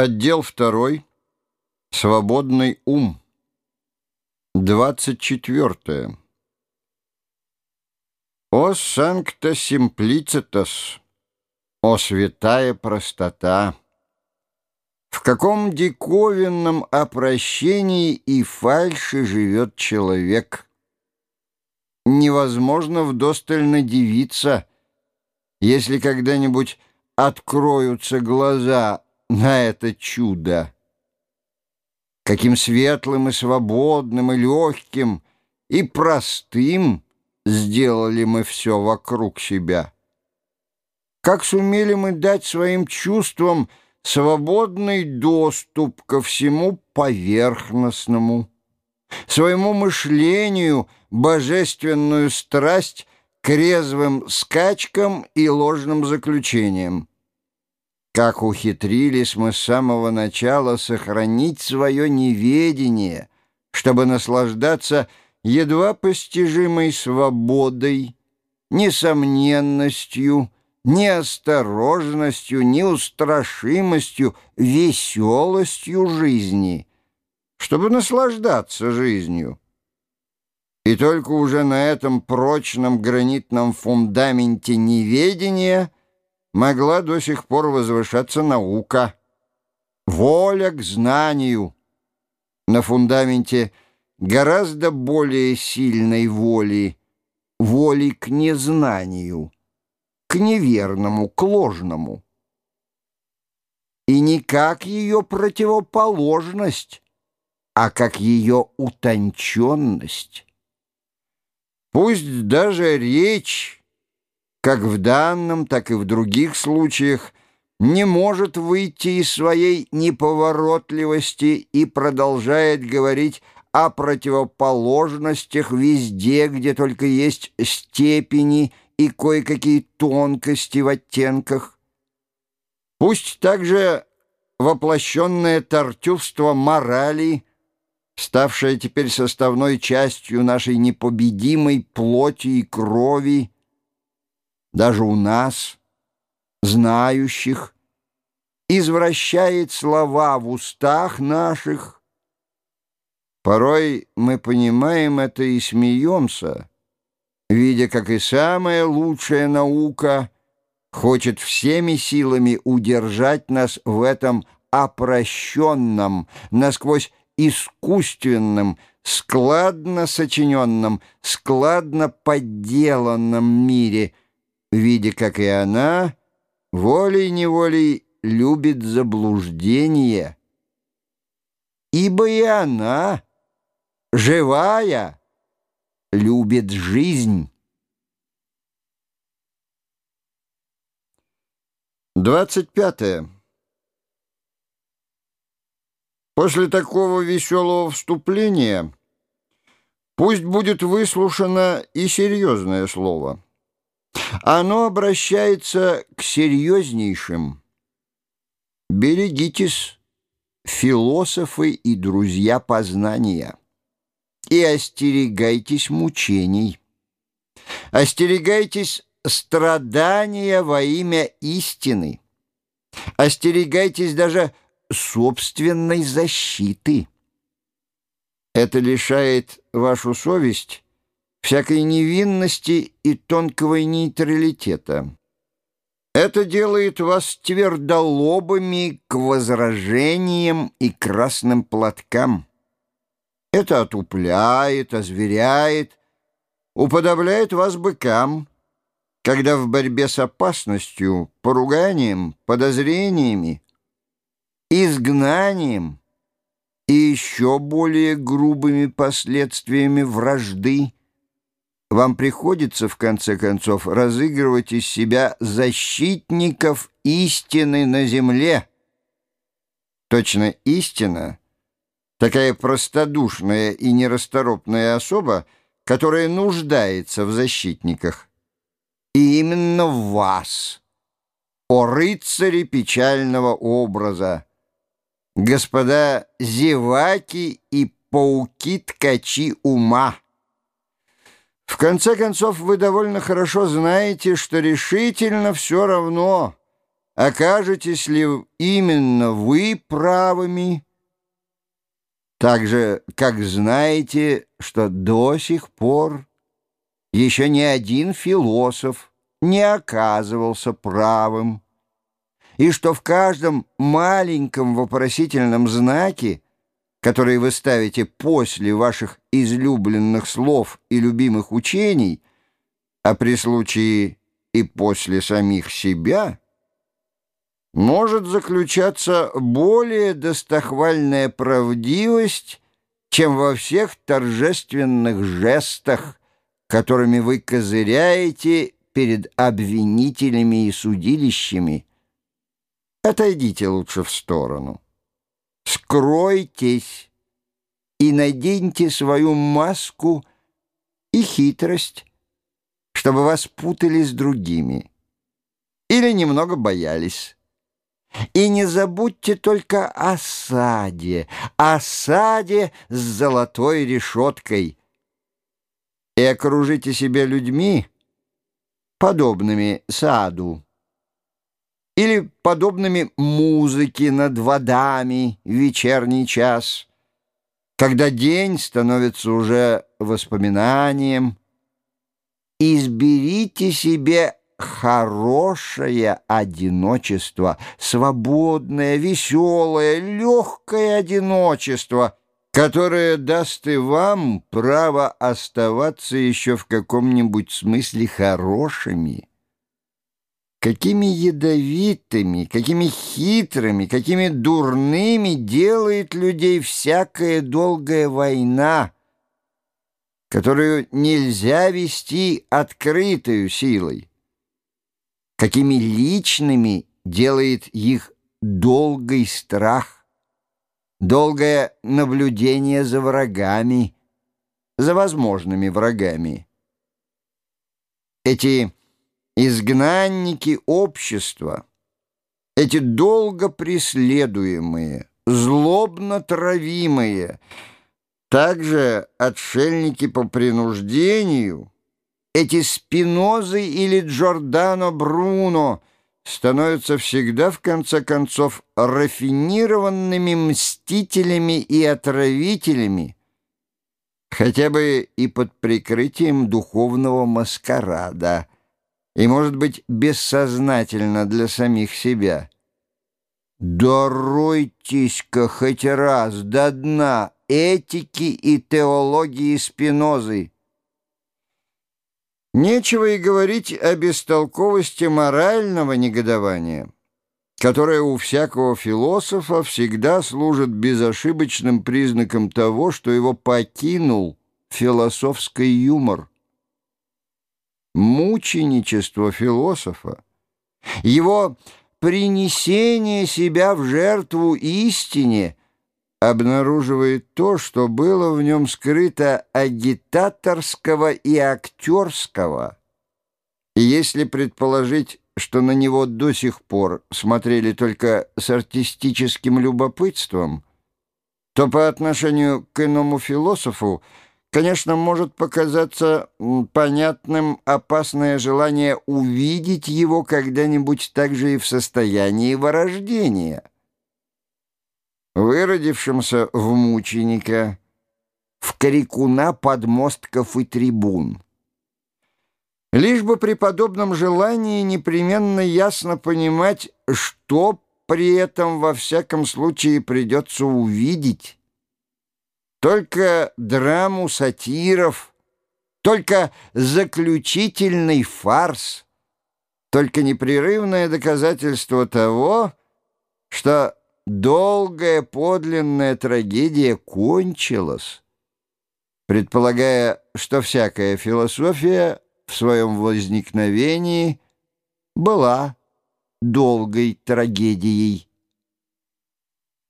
Отдел второй. Свободный ум. Двадцать четвертое. О санкта симплицитас, о святая простота! В каком диковинном опрощении и фальши живет человек! Невозможно вдосталь надевиться, если когда-нибудь откроются глаза на это чудо. Каким светлым и свободным, и легким, и простым сделали мы все вокруг себя. Как сумели мы дать своим чувствам свободный доступ ко всему поверхностному, своему мышлению божественную страсть к резвым скачкам и ложным заключениям. Как ухитрились мы с самого начала сохранить свое неведение, чтобы наслаждаться едва постижимой свободой, несомненностью, неосторожностью, неустрашимостью, веселостью жизни, чтобы наслаждаться жизнью. И только уже на этом прочном гранитном фундаменте неведения – могла до сих пор возвышаться наука. Воля к знанию. На фундаменте гораздо более сильной воли, воли к незнанию, к неверному, к ложному. И не как ее противоположность, а как ее утонченность. Пусть даже речь как в данном, так и в других случаях, не может выйти из своей неповоротливости и продолжает говорить о противоположностях везде, где только есть степени и кое-какие тонкости в оттенках. Пусть также воплощенное тортюрство морали, ставшее теперь составной частью нашей непобедимой плоти и крови, даже у нас, знающих, извращает слова в устах наших. Порой мы понимаем это и смеемся, видя, как и самая лучшая наука хочет всеми силами удержать нас в этом опрощенном, насквозь искусственном, складно сочиненном, складно подделанном мире — видя, как и она, волей-неволей любит заблуждение. Ибо и она, живая, любит жизнь. Двадцать пятое. После такого веселого вступления пусть будет выслушано и серьезное слово — оно обращается к серьезнейшим. Берегитесь, философы и друзья познания, и остерегайтесь мучений. Остерегайтесь страдания во имя истины. Остерегайтесь даже собственной защиты. Это лишает вашу совесть всякой невинности и тонкого нейтралитета. Это делает вас твердолобыми к возражениям и красным платкам. Это отупляет, озверяет, уподобляет вас быкам, когда в борьбе с опасностью, поруганием, подозрениями, изгнанием и еще более грубыми последствиями вражды вам приходится, в конце концов, разыгрывать из себя защитников истины на земле. Точно истина — такая простодушная и нерасторопная особа, которая нуждается в защитниках. И именно в вас, о рыцаре печального образа, господа зеваки и пауки-ткачи ума. В конце концов, вы довольно хорошо знаете, что решительно все равно, окажетесь ли именно вы правыми, так же, как знаете, что до сих пор еще ни один философ не оказывался правым, и что в каждом маленьком вопросительном знаке, который вы ставите после ваших излюбленных слов и любимых учений, а при случае и после самих себя, может заключаться более достохвальная правдивость, чем во всех торжественных жестах, которыми вы козыряете перед обвинителями и судилищами. Отойдите лучше в сторону. Скройтесь и наденьте свою маску и хитрость, чтобы вас путали с другими или немного боялись. И не забудьте только о саде, о саде с золотой решеткой. И окружите себя людьми, подобными саду, или подобными музыке над водами в вечерний час, когда день становится уже воспоминанием. Изберите себе хорошее одиночество, свободное, веселое, легкое одиночество, которое даст и вам право оставаться еще в каком-нибудь смысле хорошими. Какими ядовитыми, какими хитрыми, какими дурными делает людей всякая долгая война, которую нельзя вести открытою силой какими личными делает их долгий страх, долгое наблюдение за врагами, за возможными врагами. Эти изгнанники общества, эти долго преследуемые, злобно травимые, также отшельники по принуждению — эти Спинозы или Джордано Бруно становятся всегда, в конце концов, рафинированными мстителями и отравителями, хотя бы и под прикрытием духовного маскарада, и, может быть, бессознательно для самих себя. Доройтесь-ка хоть раз до дна этики и теологии Спинозы. Нечего и говорить о бестолковости морального негодования, которое у всякого философа всегда служит безошибочным признаком того, что его покинул философский юмор. Мученичество философа, его принесение себя в жертву истине — обнаруживает то, что было в нем скрыто агитаторского и актерского. И если предположить, что на него до сих пор смотрели только с артистическим любопытством, то по отношению к иному философу, конечно, может показаться понятным опасное желание увидеть его когда-нибудь также и в состоянии вырождения — выродившимся в мученика, в крикуна подмостков и трибун. Лишь бы при подобном желании непременно ясно понимать, что при этом во всяком случае придется увидеть. Только драму сатиров, только заключительный фарс, только непрерывное доказательство того, что долгая подлинная трагедия кончилась, предполагая, что всякая философия в своем возникновении была долгой трагедией.